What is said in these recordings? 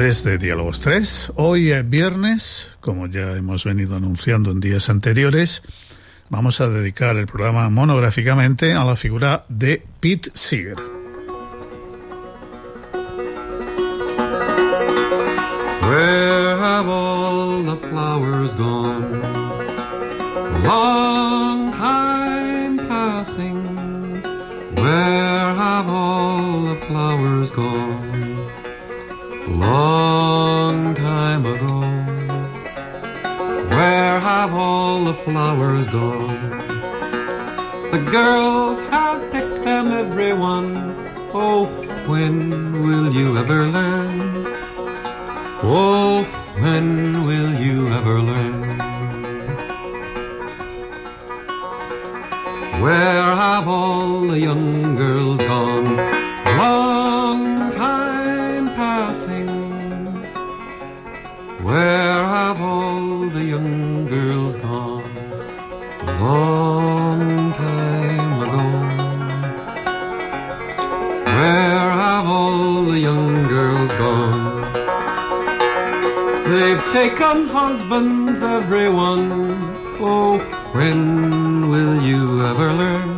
desde Diálogos 3. Hoy es viernes, como ya hemos venido anunciando en días anteriores, vamos a dedicar el programa monográficamente a la figura de Pete Seeger. Where have all the flowers gone? Long time passing. Where have all the flowers gone? All the flowers gone? The girls have picked them, everyone. Oh, when will you ever learn? Oh, when will you ever learn? Where have all the young taken husbands, everyone. Oh, when will you ever learn?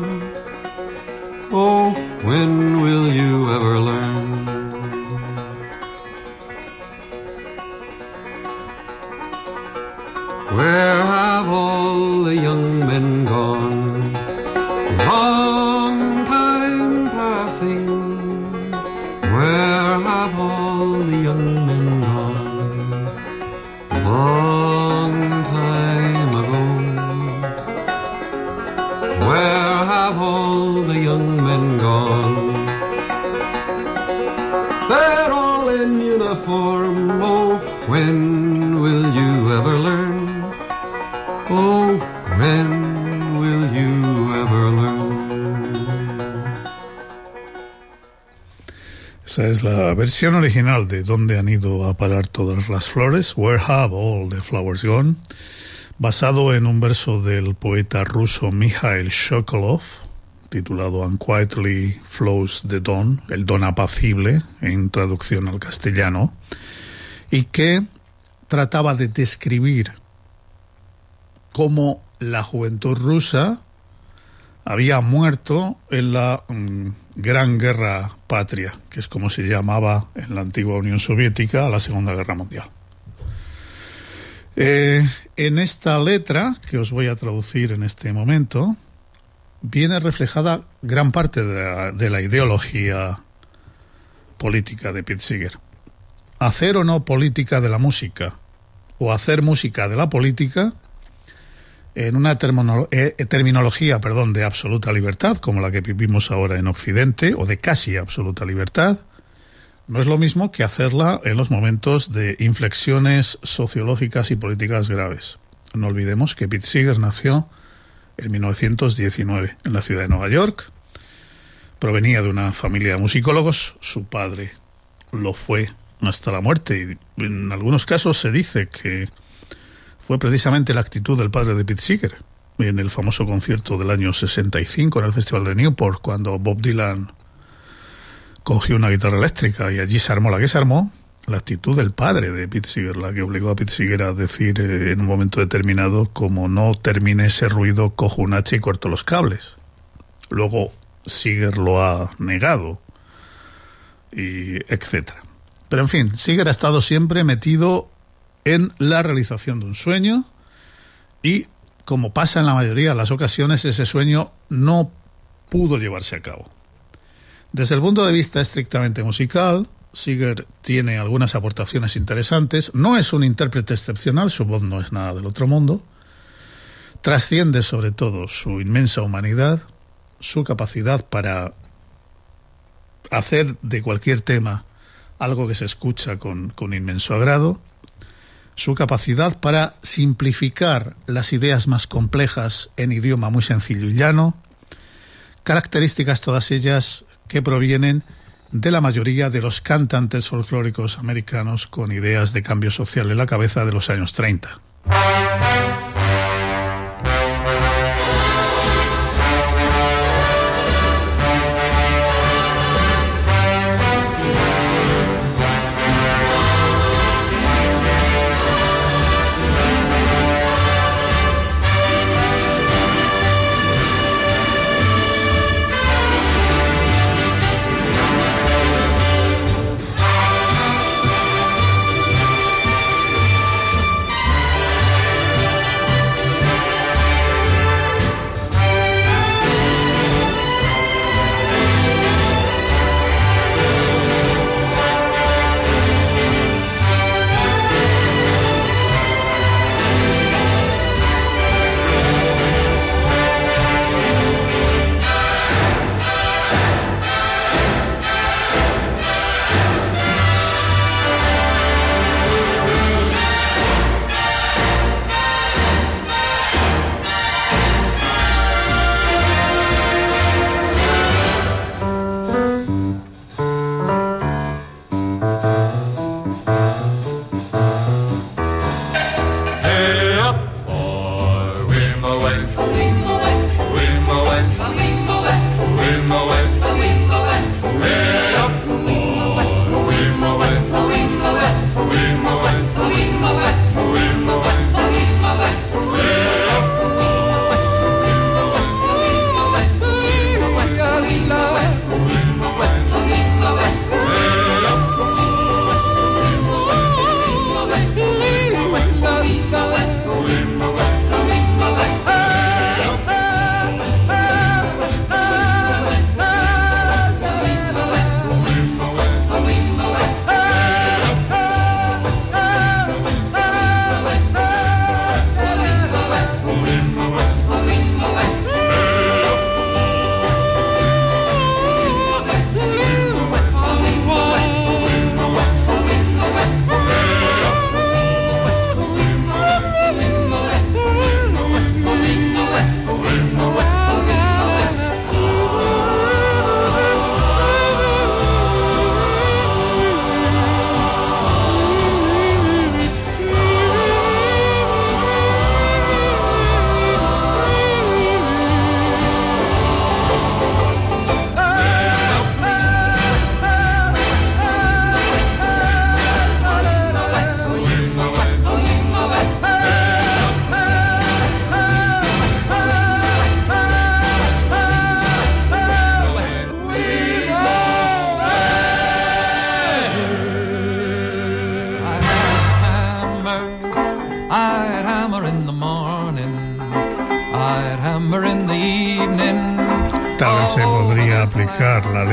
Esa es la versión original de ¿Dónde han ido a parar todas las flores? Where have all the flowers gone? Basado en un verso del poeta ruso Mikhail Shokolov, titulado Unquietly Flows the Dawn, el don apacible, en traducción al castellano, y que trataba de describir cómo la juventud rusa había muerto en la mm, Gran Guerra Patria, que es como se llamaba en la antigua Unión Soviética la Segunda Guerra Mundial. Eh, en esta letra, que os voy a traducir en este momento, viene reflejada gran parte de la, de la ideología política de Pete Seeger. Hacer o no política de la música, o hacer música de la política, en una termino, eh, terminología perdón, de absoluta libertad, como la que vivimos ahora en Occidente, o de casi absoluta libertad, no es lo mismo que hacerla en los momentos de inflexiones sociológicas y políticas graves. No olvidemos que Pete Seeger nació en 1919 en la ciudad de Nueva York. Provenía de una familia de musicólogos. Su padre lo fue hasta la muerte y en algunos casos se dice que fue precisamente la actitud del padre de Pete Seeger en el famoso concierto del año 65 en el Festival de Newport cuando Bob Dylan cogió una guitarra eléctrica y allí se armó la que se armó la actitud del padre de Pete Seeger, la que obligó a Pete Seeger a decir eh, en un momento determinado, como no termine ese ruido, cojo un hacha y corto los cables. Luego Seeger lo ha negado, y etcétera. Pero en fin, Seeger ha estado siempre metido en la realización de un sueño y, como pasa en la mayoría de las ocasiones, ese sueño no pudo llevarse a cabo. Desde el punto de vista estrictamente musical, Seeger tiene algunas aportaciones interesantes. No es un intérprete excepcional, su voz no es nada del otro mundo. Trasciende sobre todo su inmensa humanidad, su capacidad para hacer de cualquier tema algo que se escucha con, con inmenso agrado, su capacidad para simplificar las ideas más complejas en idioma muy sencillo y llano, características todas ellas que provienen de la mayoría de los cantantes folclóricos americanos con ideas de cambio social en la cabeza de los años 30.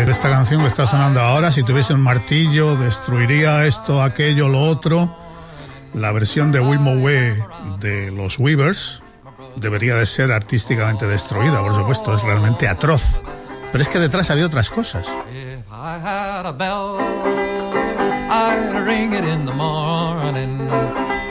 Esta canción que está sonando ahora, si tuviese un martillo, destruiría esto, aquello, lo otro. La versión de Wimowe de los Weavers debería de ser artísticamente destruida, por supuesto, es realmente atroz. Pero es que detrás había otras cosas.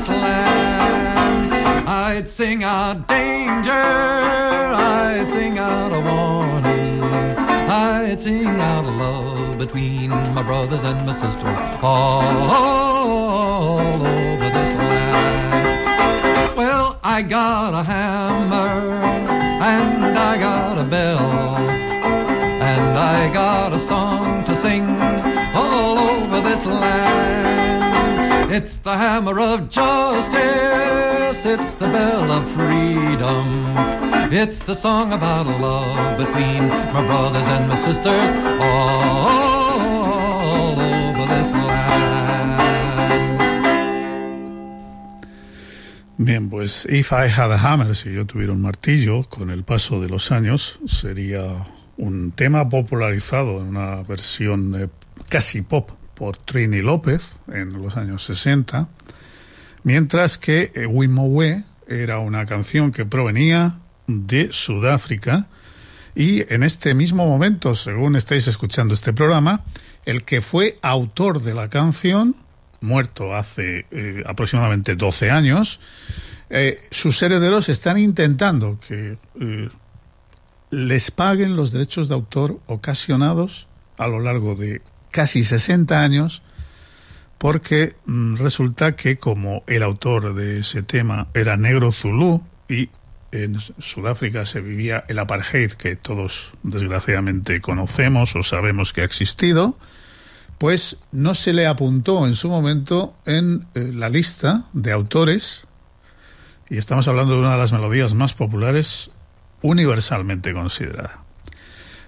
this land. I'd sing out danger, I'd sing out a warning, I'd sing out love between my brothers and my sisters all, over this land. Well, I got a hammer and I got a bell and I got a song to sing It's the hammer of justice, it's the bell of freedom. It's the song about love between my brothers and my sisters all over this land. Bien, pues If I Had a Hammer, si yo tuviera un martillo, con el paso de los años, sería un tema popularizado en una versión eh, casi pop por Trini López en los años 60, mientras que eh, Wimowe era una canción que provenía de Sudáfrica y en este mismo momento, según estáis escuchando este programa, el que fue autor de la canción, muerto hace eh, aproximadamente 12 años, eh, sus herederos están intentando que les paguen los derechos de autor ocasionados a lo largo de casi 60 años, porque mm, resulta que como el autor de ese tema era negro zulú y en Sudáfrica se vivía el apartheid que todos desgraciadamente conocemos o sabemos que ha existido, pues no se le apuntó en su momento en eh, la lista de autores, y estamos hablando de una de las melodías más populares universalmente considerada.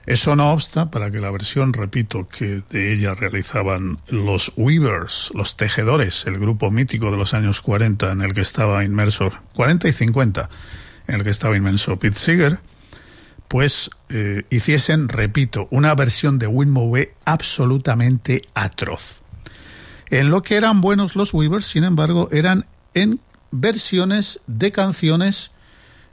Eso no obsta para que la versión, repito, que de ella realizaban los Weavers, los tejedores, el grupo mítico de los años 40 en el que estaba inmerso, 40 y 50, en el que estaba inmenso Pete Seeger, pues eh, hiciesen, repito, una versión de Winmowe absolutamente atroz. En lo que eran buenos los Weavers, sin embargo, eran en versiones de canciones,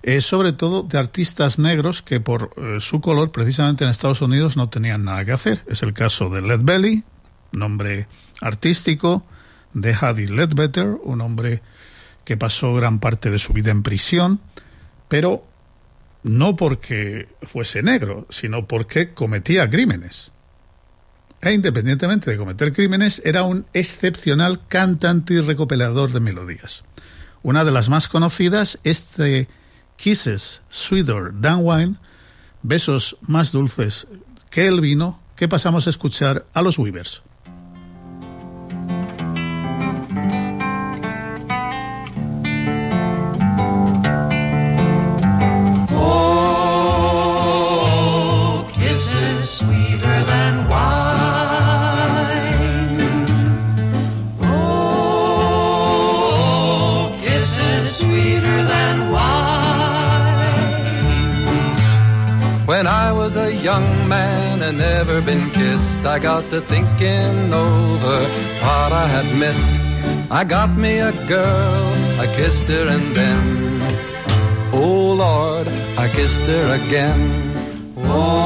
eh, sobre todo de artistas negros que por eh, su color, precisamente en Estados Unidos, no tenían nada que hacer. Es el caso de Led Belly, nombre artístico, de Hadi Ledbetter, un hombre que pasó gran parte de su vida en prisión, pero no porque fuese negro, sino porque cometía crímenes. E independientemente de cometer crímenes, era un excepcional cantante y recopilador de melodías. Una de las más conocidas es de Kisses Sweeter Than Wine, besos más dulces que el vino, que pasamos a escuchar a los Weavers. Never been kissed, I got to thinking over what I had missed. I got me a girl, I kissed her and then Oh Lord, I kissed her again. Oh,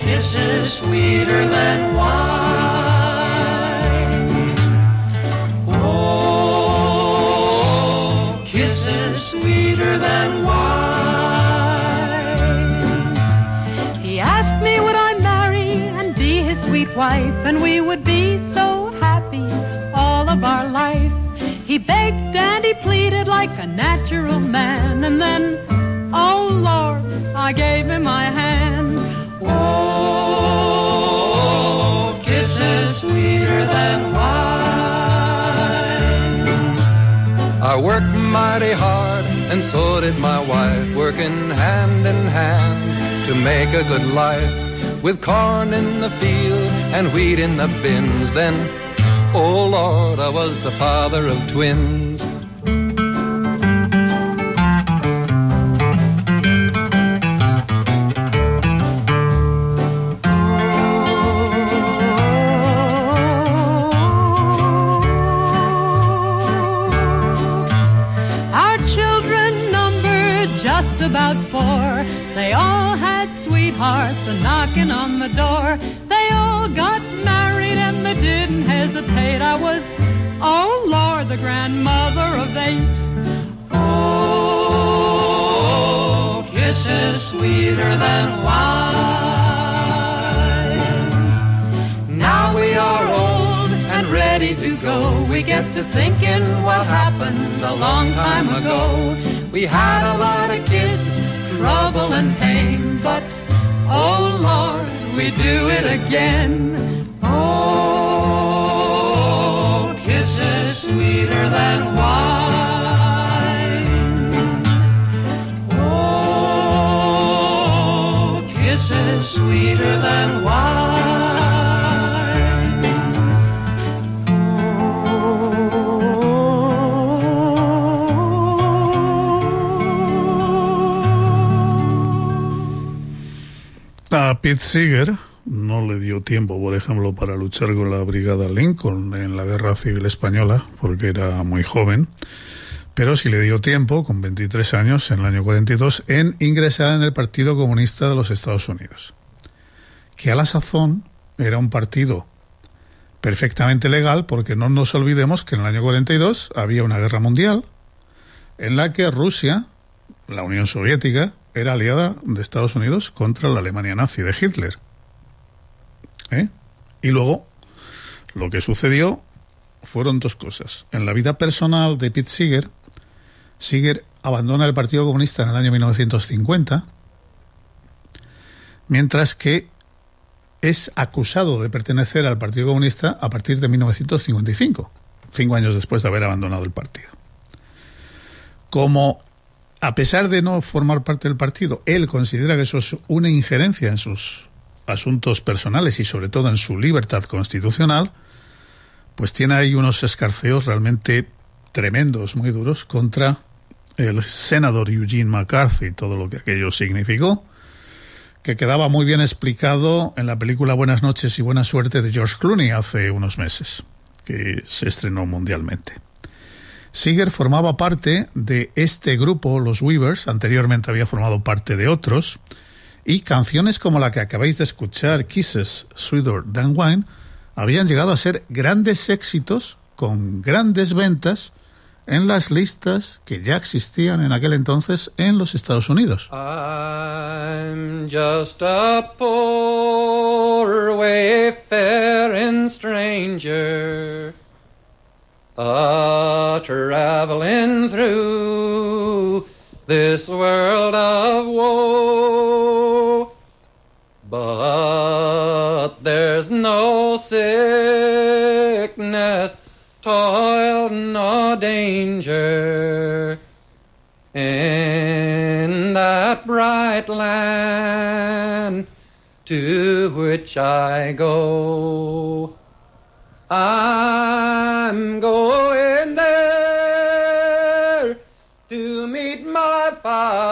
kisses sweeter than wine. Oh, kisses sweeter than wine. Wife, and we would be so happy all of our life. He begged and he pleaded like a natural man, and then, oh Lord, I gave him my hand. Oh, kisses sweeter than wine. I worked mighty hard, and so did my wife, working hand in hand to make a good life. With corn in the field and wheat in the bins, then, oh Lord, I was the father of twins. Our children numbered just about four. They all had sweethearts a knocking on the door. Than wine. Now we are old and ready to go. We get to thinking what happened a long time ago. We had a lot of kids, trouble and pain, but oh Lord, we do it again. Sweeter. A Pete Seeger no le dio tiempo, por ejemplo, para luchar con la Brigada Lincoln en la Guerra Civil Española, porque era muy joven, pero sí le dio tiempo, con 23 años, en el año 42, en ingresar en el Partido Comunista de los Estados Unidos, que a la sazón era un partido perfectamente legal, porque no nos olvidemos que en el año 42 había una guerra mundial en la que Rusia, la Unión Soviética, era aliada de Estados Unidos contra la Alemania nazi de Hitler. ¿Eh? Y luego, lo que sucedió fueron dos cosas. En la vida personal de Pete Seeger, Seeger abandona el Partido Comunista en el año 1950, mientras que es acusado de pertenecer al Partido Comunista a partir de 1955, cinco años después de haber abandonado el partido. Como a pesar de no formar parte del partido, él considera que eso es una injerencia en sus asuntos personales y sobre todo en su libertad constitucional, pues tiene ahí unos escarceos realmente tremendos, muy duros, contra el senador Eugene McCarthy, todo lo que aquello significó, que quedaba muy bien explicado en la película Buenas noches y buena suerte de George Clooney hace unos meses, que se estrenó mundialmente. Seeger formaba parte de este grupo, los Weavers, anteriormente había formado parte de otros, y canciones como la que acabáis de escuchar, Kisses, Sweeter Than Wine, habían llegado a ser grandes éxitos con grandes ventas en las listas que ya existían en aquel entonces en los Estados Unidos. I'm just a poor wayfaring stranger a traveling through this world of woe. But there's no sickness, toil, no danger in that bright land to which I go. I'm going there to meet my father.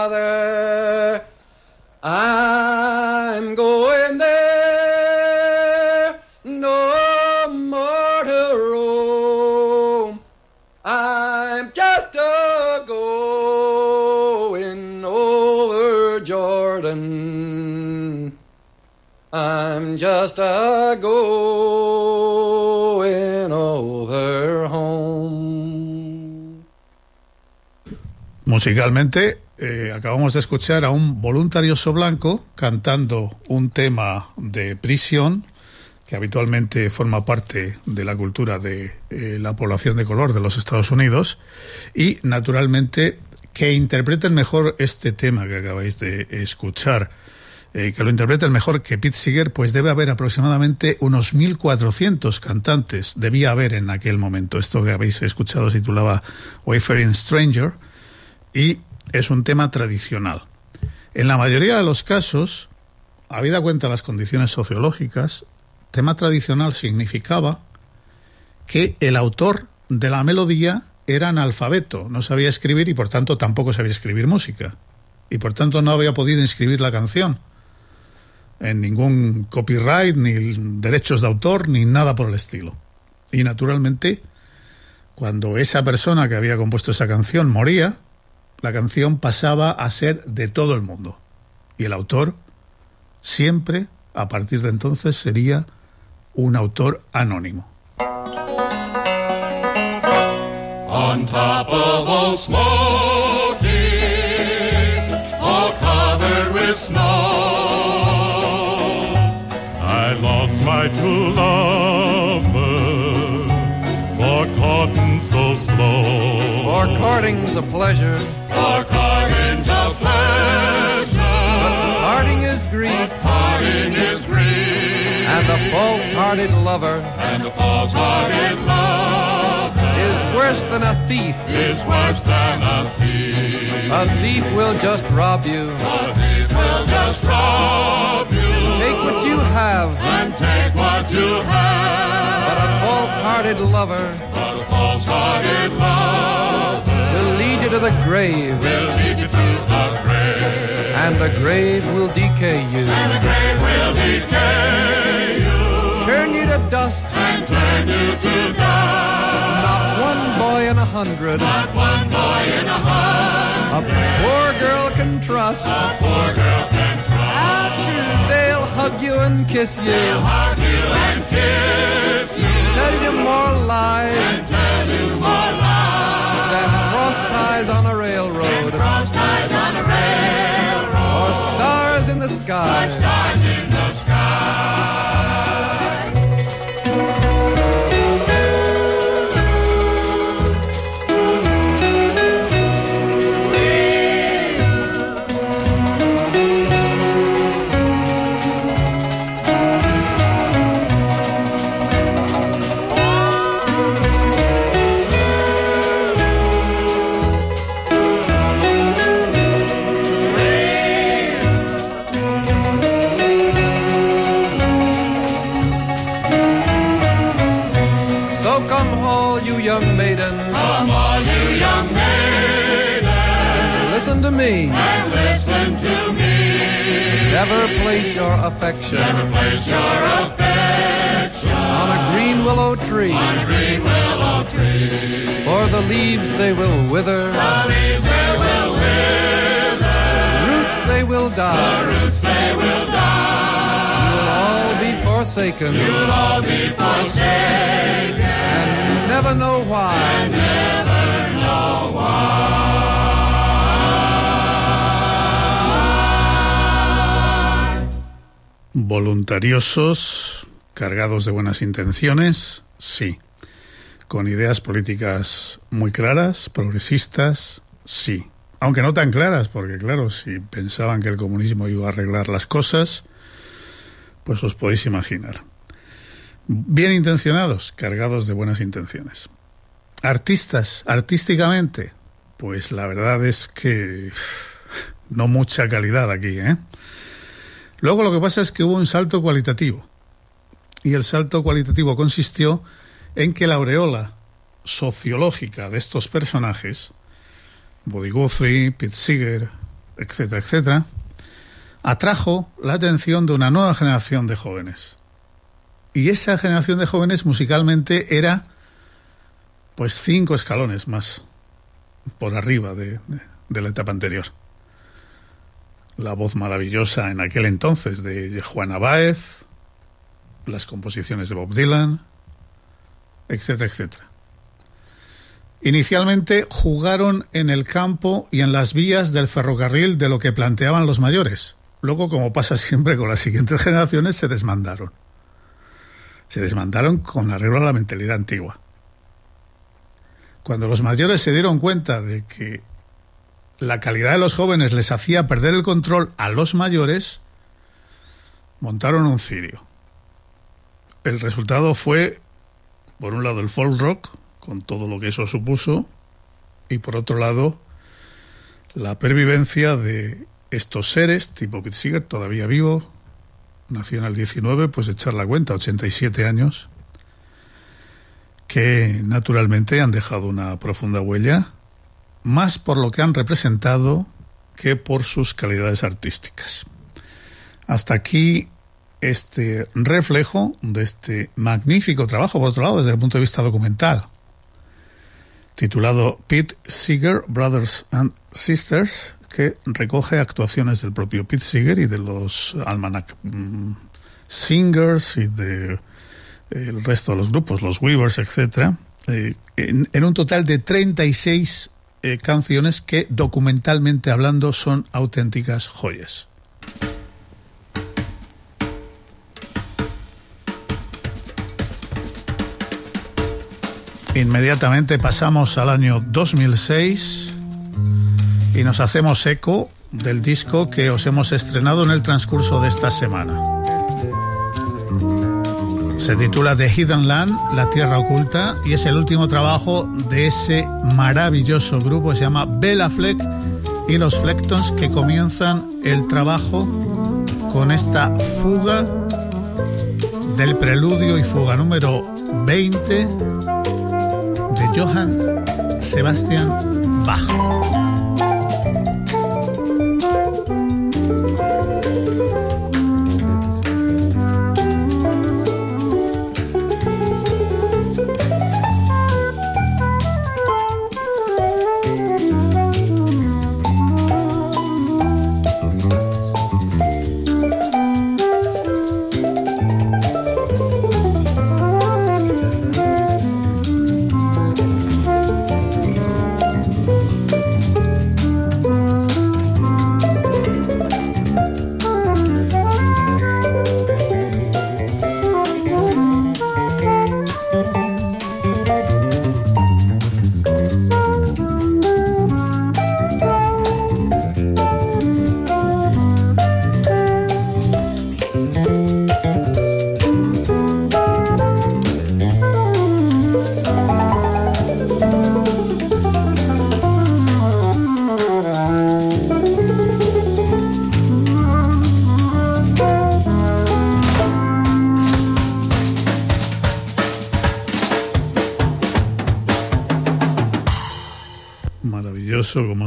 Musicalmente, eh, acabamos de escuchar a un voluntarioso blanco cantando un tema de prisión que habitualmente forma parte de la cultura de eh, la población de color de los Estados Unidos y naturalmente que interpreten mejor este tema que acabáis de escuchar eh, que lo interpreten mejor que Pete Seeger, pues debe haber aproximadamente unos 1.400 cantantes, debía haber en aquel momento. Esto que habéis escuchado se titulaba Wayfaring Stranger y es un tema tradicional. En la mayoría de los casos, habida cuenta las condiciones sociológicas, tema tradicional significaba que el autor de la melodía era analfabeto, no sabía escribir y por tanto tampoco sabía escribir música. Y por tanto no había podido inscribir la canción en ningún copyright, ni derechos de autor, ni nada por el estilo. Y naturalmente, cuando esa persona que había compuesto esa canción moría, la canción pasaba a ser de todo el mundo. Y el autor siempre, a partir de entonces, sería un autor anónimo. on top of old Smoky, all covered with snow. I lost my true lover for courting so slow. For courting's a pleasure, For courting's a pleasure, but parting is grief, parting is grief, and the false-hearted lover and the false-hearted lover is worse than a thief. is worse than a thief. A thief will just rob you, A thief will just rob you take what you have, and take what you have. but a false-hearted lover But a false-hearted lover will lead you to the grave, will lead you to the grave, and the grave will decay you, and the grave will decay you turn you to dust. and turn you to dust. Not one boy in a hundred, Not one boy in a hundred, a poor girl can trust. a poor girl can trust. They'll hug you and kiss you, Hug you and kiss you, tell you more lies and tell you more lies. Ties on a railroad Cross ties on a railroad, or stars in the sky. stars in the sky. Come all you young maidens, Come all you young maidens, listen to me. and listen to me. Never place your affection Never place your affection on a green willow tree, on a green willow tree. for the leaves they will wither, The leaves they will wither, The roots they will die. the roots they will die. Never know why. Voluntariosos, cargados de buenas intenciones, sí. Con ideas políticas muy claras, progresistas, sí. Aunque no tan claras, porque claro, si pensaban que el comunismo iba a arreglar las cosas, pues os podéis imaginar. Bien intencionados, cargados de buenas intenciones. Artistas, artísticamente, pues la verdad es que no mucha calidad aquí, ¿eh? Luego lo que pasa es que hubo un salto cualitativo. Y el salto cualitativo consistió en que la aureola sociológica de estos personajes, Buddy Guthrie, Pete Seeger, etcétera, etcétera, atrajo la atención de una nueva generación de jóvenes. Y esa generación de jóvenes musicalmente era pues cinco escalones más por arriba de, la etapa anterior la voz maravillosa en aquel entonces de Juana Báez, las composiciones de Bob Dylan, etcétera, etcétera. Inicialmente jugaron en el campo y en las vías del ferrocarril de lo que planteaban los mayores. Luego, como pasa siempre con las siguientes generaciones, se desmandaron. Se desmandaron con arreglo a la mentalidad antigua. Cuando los mayores se dieron cuenta de que la calidad de los jóvenes les hacía perder el control a los mayores, montaron un cirio. El resultado fue, por un lado, el folk rock, con todo lo que eso supuso, y por otro lado, la pervivencia de estos seres, tipo Pete Seeger, todavía vivo, nació en el 19, pues echar la cuenta, 87 años, que naturalmente han dejado una profunda huella más por lo que han representado que por sus calidades artísticas. Hasta aquí este reflejo de este magnífico trabajo, por otro lado, desde el punto de vista documental, titulado Pete Seeger, Brothers and Sisters, que recoge actuaciones del propio Pete Seeger y de los Almanac Singers y de el resto de los grupos, los Weavers, etcétera, eh, en, en, un total de 36 eh, canciones que documentalmente hablando son auténticas joyas. Inmediatamente pasamos al año 2006 y nos hacemos eco del disco que os hemos estrenado en el transcurso de esta semana. Se titula The Hidden Land, La Tierra Oculta, y es el último trabajo de ese maravilloso grupo, se llama Bella Fleck y los Flectons, que comienzan el trabajo con esta fuga del preludio y fuga número 20 de Johann Sebastian Bach.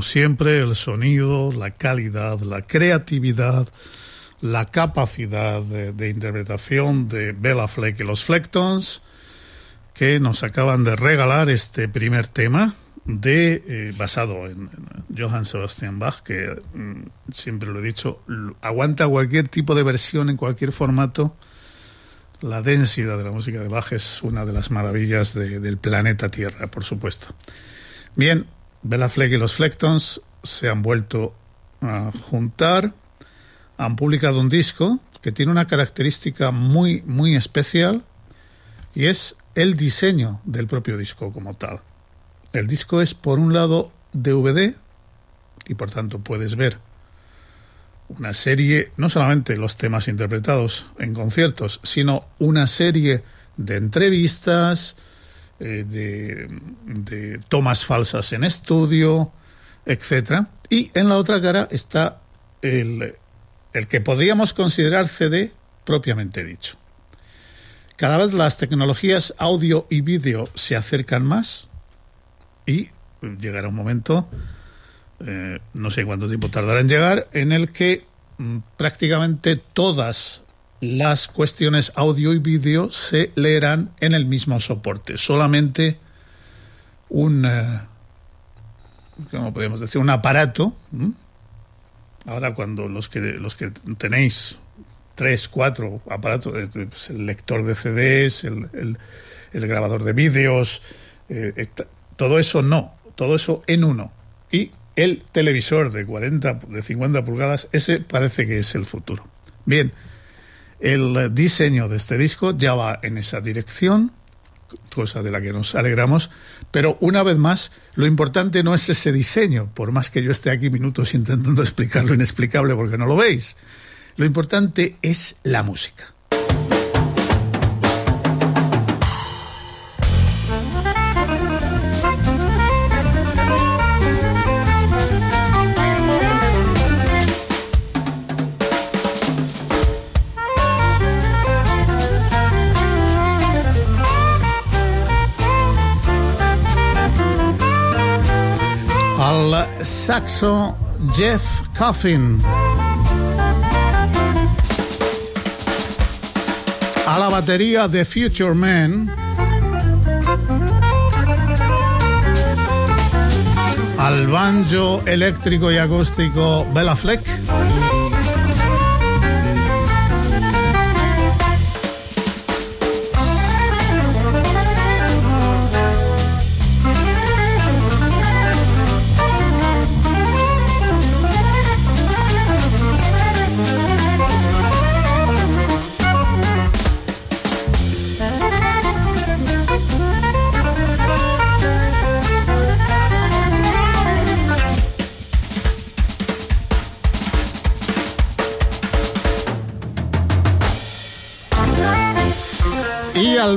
Siempre, el sonido, la calidad, la creatividad, la capacidad de, interpretación de Bella Fleck y los Flectons, que nos acaban de regalar este primer tema de eh, basado en, Johann Sebastian Bach, que mm, siempre lo he dicho, aguanta cualquier tipo de versión en cualquier formato. La densidad de la música de Bach es una de las maravillas de, del planeta Tierra, por supuesto. Bien, Bella Fleck y los Flectons se han vuelto a juntar, han publicado un disco que tiene una característica muy, muy especial y es el diseño del propio disco como tal. El disco es, por un lado, DVD y por tanto puedes ver una serie, no solamente los temas interpretados en conciertos, sino una serie de entrevistas, eh, de, de, tomas falsas en estudio, etcétera. Y en la otra cara está el, el que podríamos considerar CD propiamente dicho. Cada vez las tecnologías audio y vídeo se acercan más y llegará un momento, eh, no sé cuánto tiempo tardará en llegar, en el que mm, prácticamente todas las cuestiones audio y vídeo se leerán en el mismo soporte. Solamente un, eh, ¿cómo podemos decir? Un aparato. Ahora cuando los que, los que tenéis tres, cuatro aparatos, pues el lector de CDs, el, el, el grabador de vídeos, eh, todo eso no, todo eso en uno. Y el televisor de 40, de 50 pulgadas, ese parece que es el futuro. Bien, el diseño de este disco ya va en esa dirección, cosa de la que nos alegramos, pero una vez más, lo importante no es ese diseño, por más que yo esté aquí minutos intentando explicar lo inexplicable porque no lo veis. Lo importante es la música. Saxo Jeff Coffin. A la batería de Future Man. Al banjo eléctrico y acústico Bella Fleck.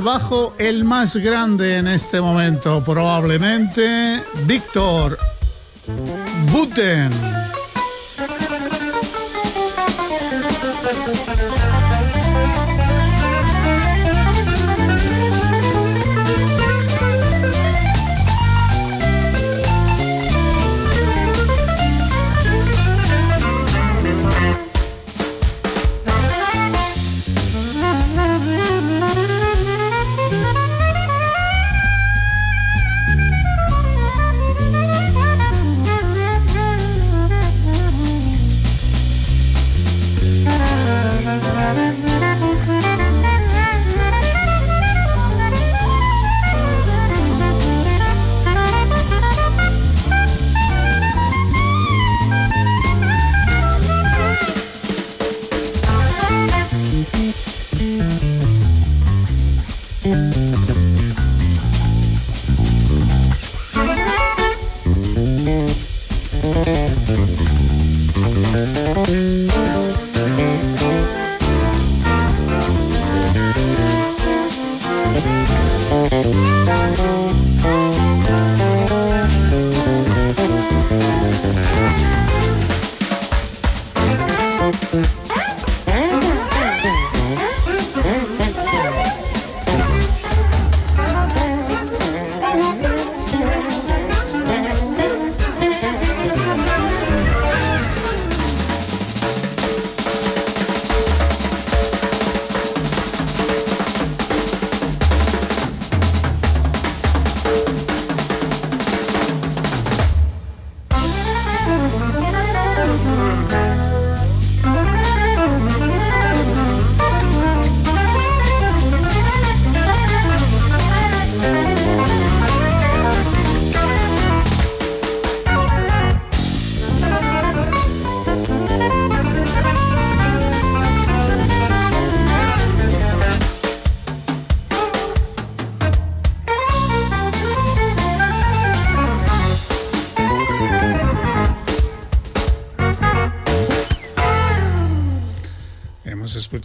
Bajo el más grande en este momento, probablemente Víctor Buten.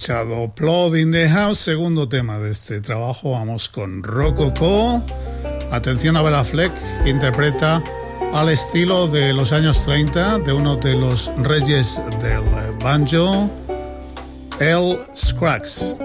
Escuchado in the House, segundo tema de este trabajo. Vamos con Rococo. Atención a Bela Fleck, que interpreta al estilo de los años 30 de uno de los reyes del banjo, El Scrax.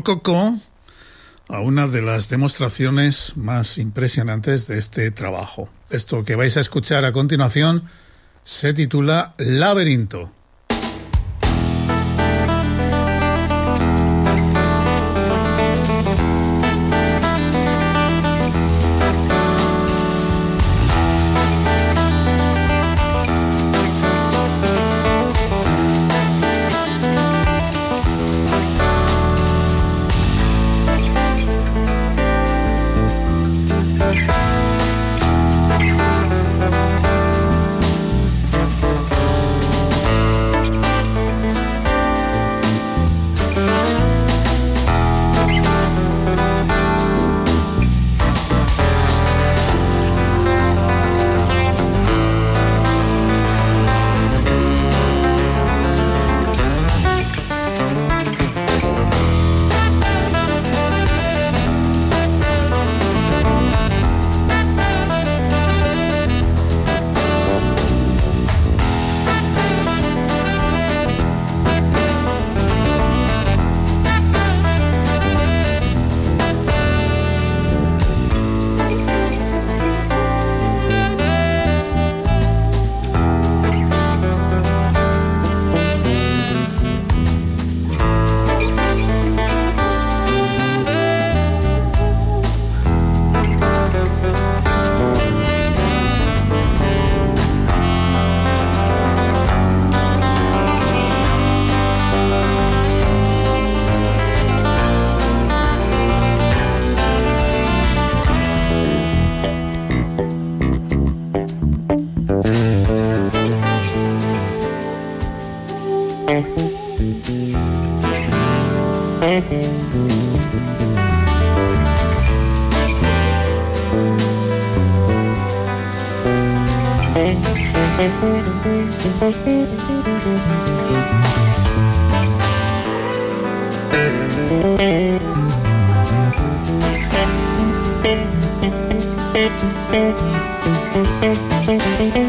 Rococo a una de las demostraciones más impresionantes de este trabajo. Esto que vais a escuchar a continuación se titula Laberinto. Thank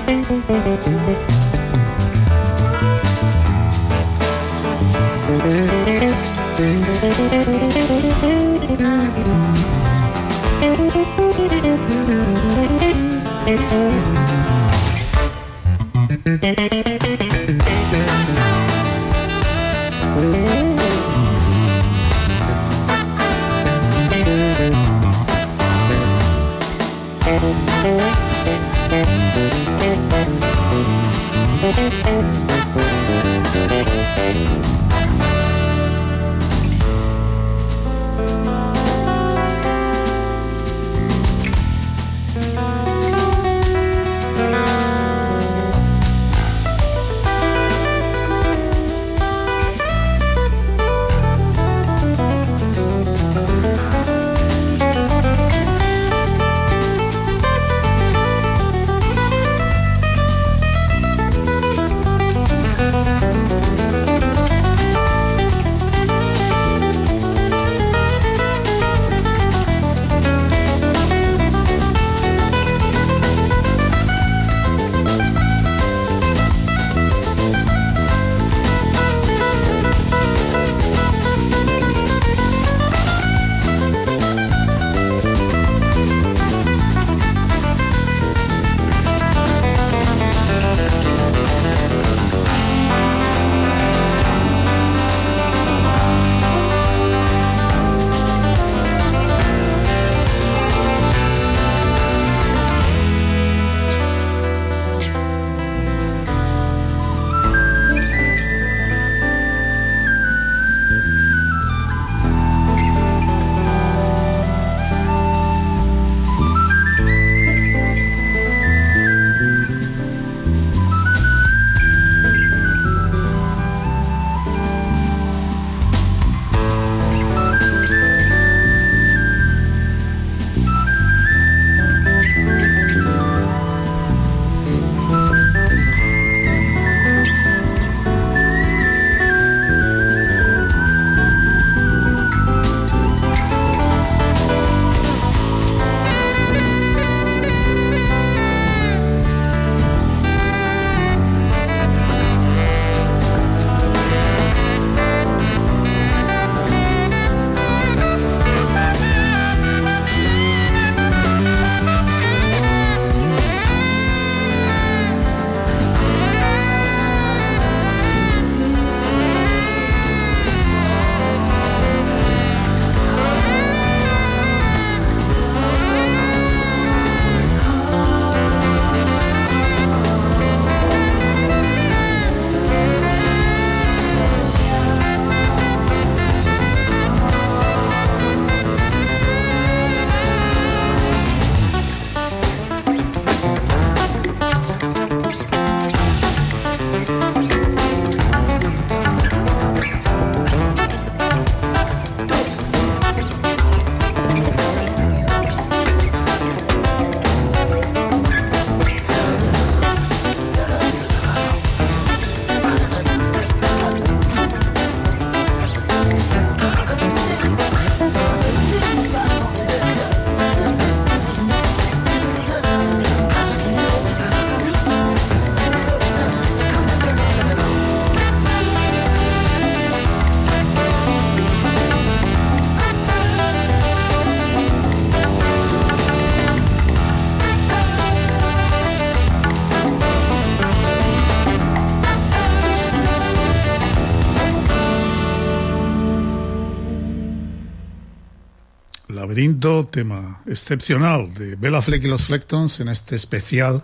Tema excepcional de Bella Fleck y los Flectons en este especial,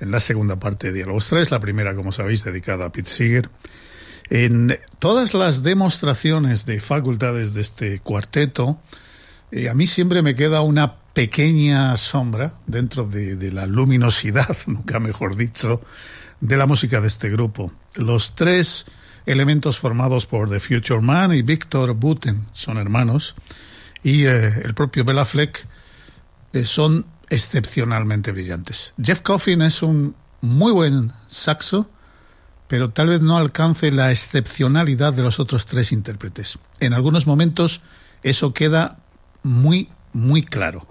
en la segunda parte de Diálogos 3, la primera, como sabéis, dedicada a Pete Seeger. En todas las demostraciones de facultades de este cuarteto, eh, a mí siempre me queda una pequeña sombra dentro de, de la luminosidad, nunca mejor dicho, de la música de este grupo. Los tres elementos formados por The Future Man y Victor Buten son hermanos y eh, el propio Bela Fleck eh, son excepcionalmente brillantes. Jeff Coffin es un muy buen saxo, pero tal vez no alcance la excepcionalidad de los otros tres intérpretes. En algunos momentos eso queda muy, muy claro.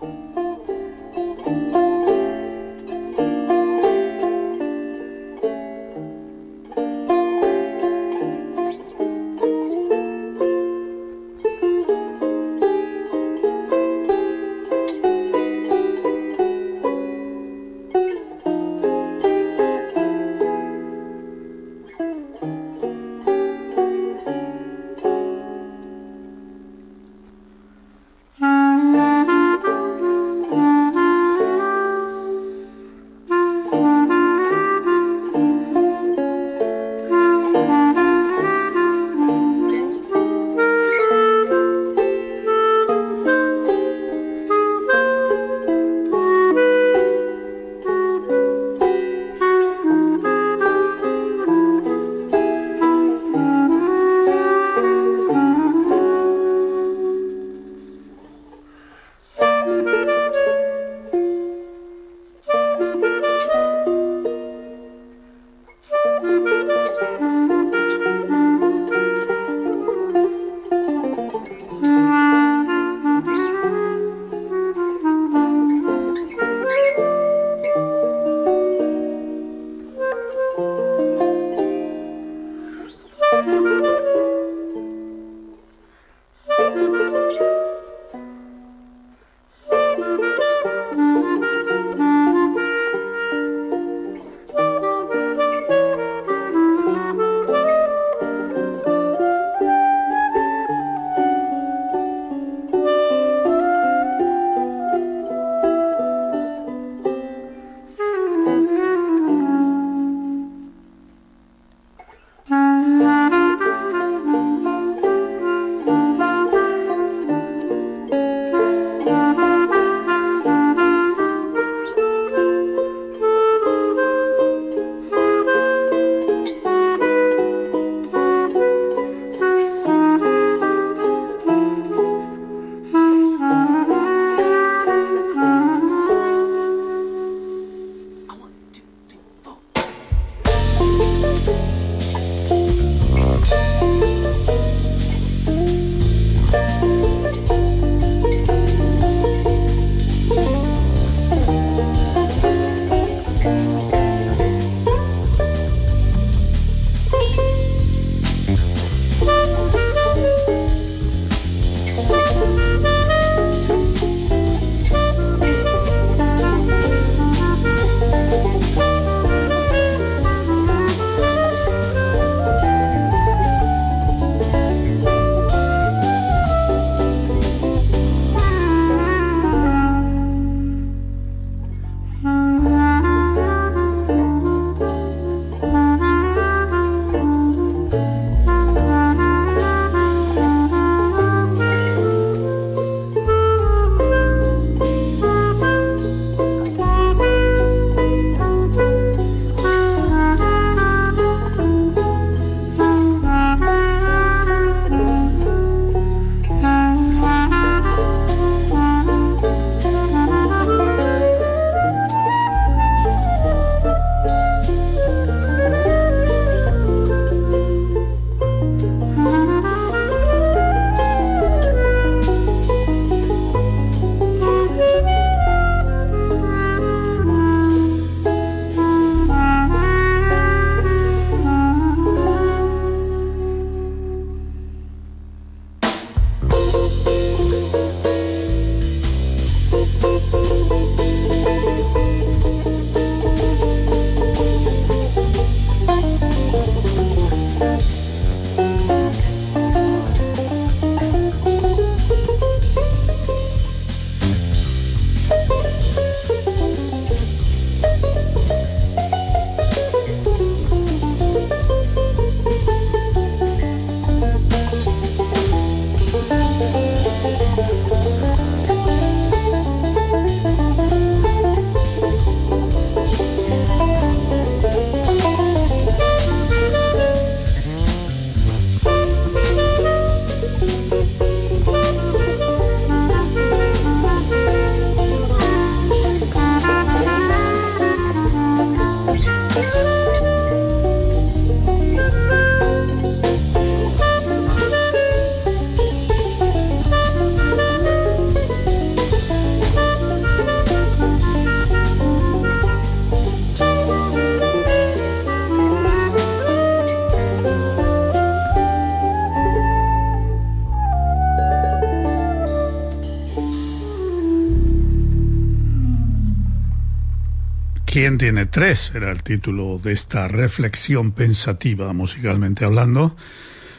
Tiene tres? Era el título de esta reflexión pensativa, musicalmente hablando,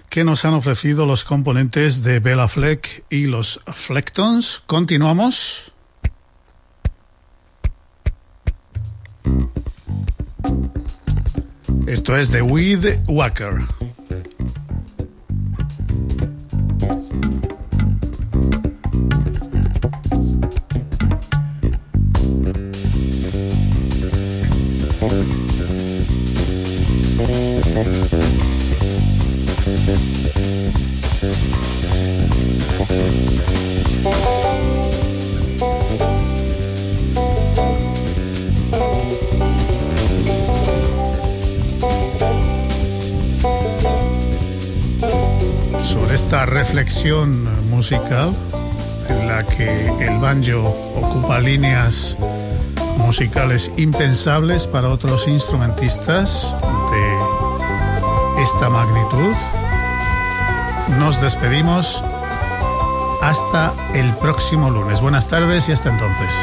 que nos han ofrecido los componentes de Bella Fleck y los Flectons. Continuamos. Esto es de Weed Wacker. Sobre esta reflexión musical en la que el banjo ocupa líneas musicales impensables para otros instrumentistas esta magnitud. Nos despedimos hasta el próximo lunes. Buenas tardes y hasta entonces.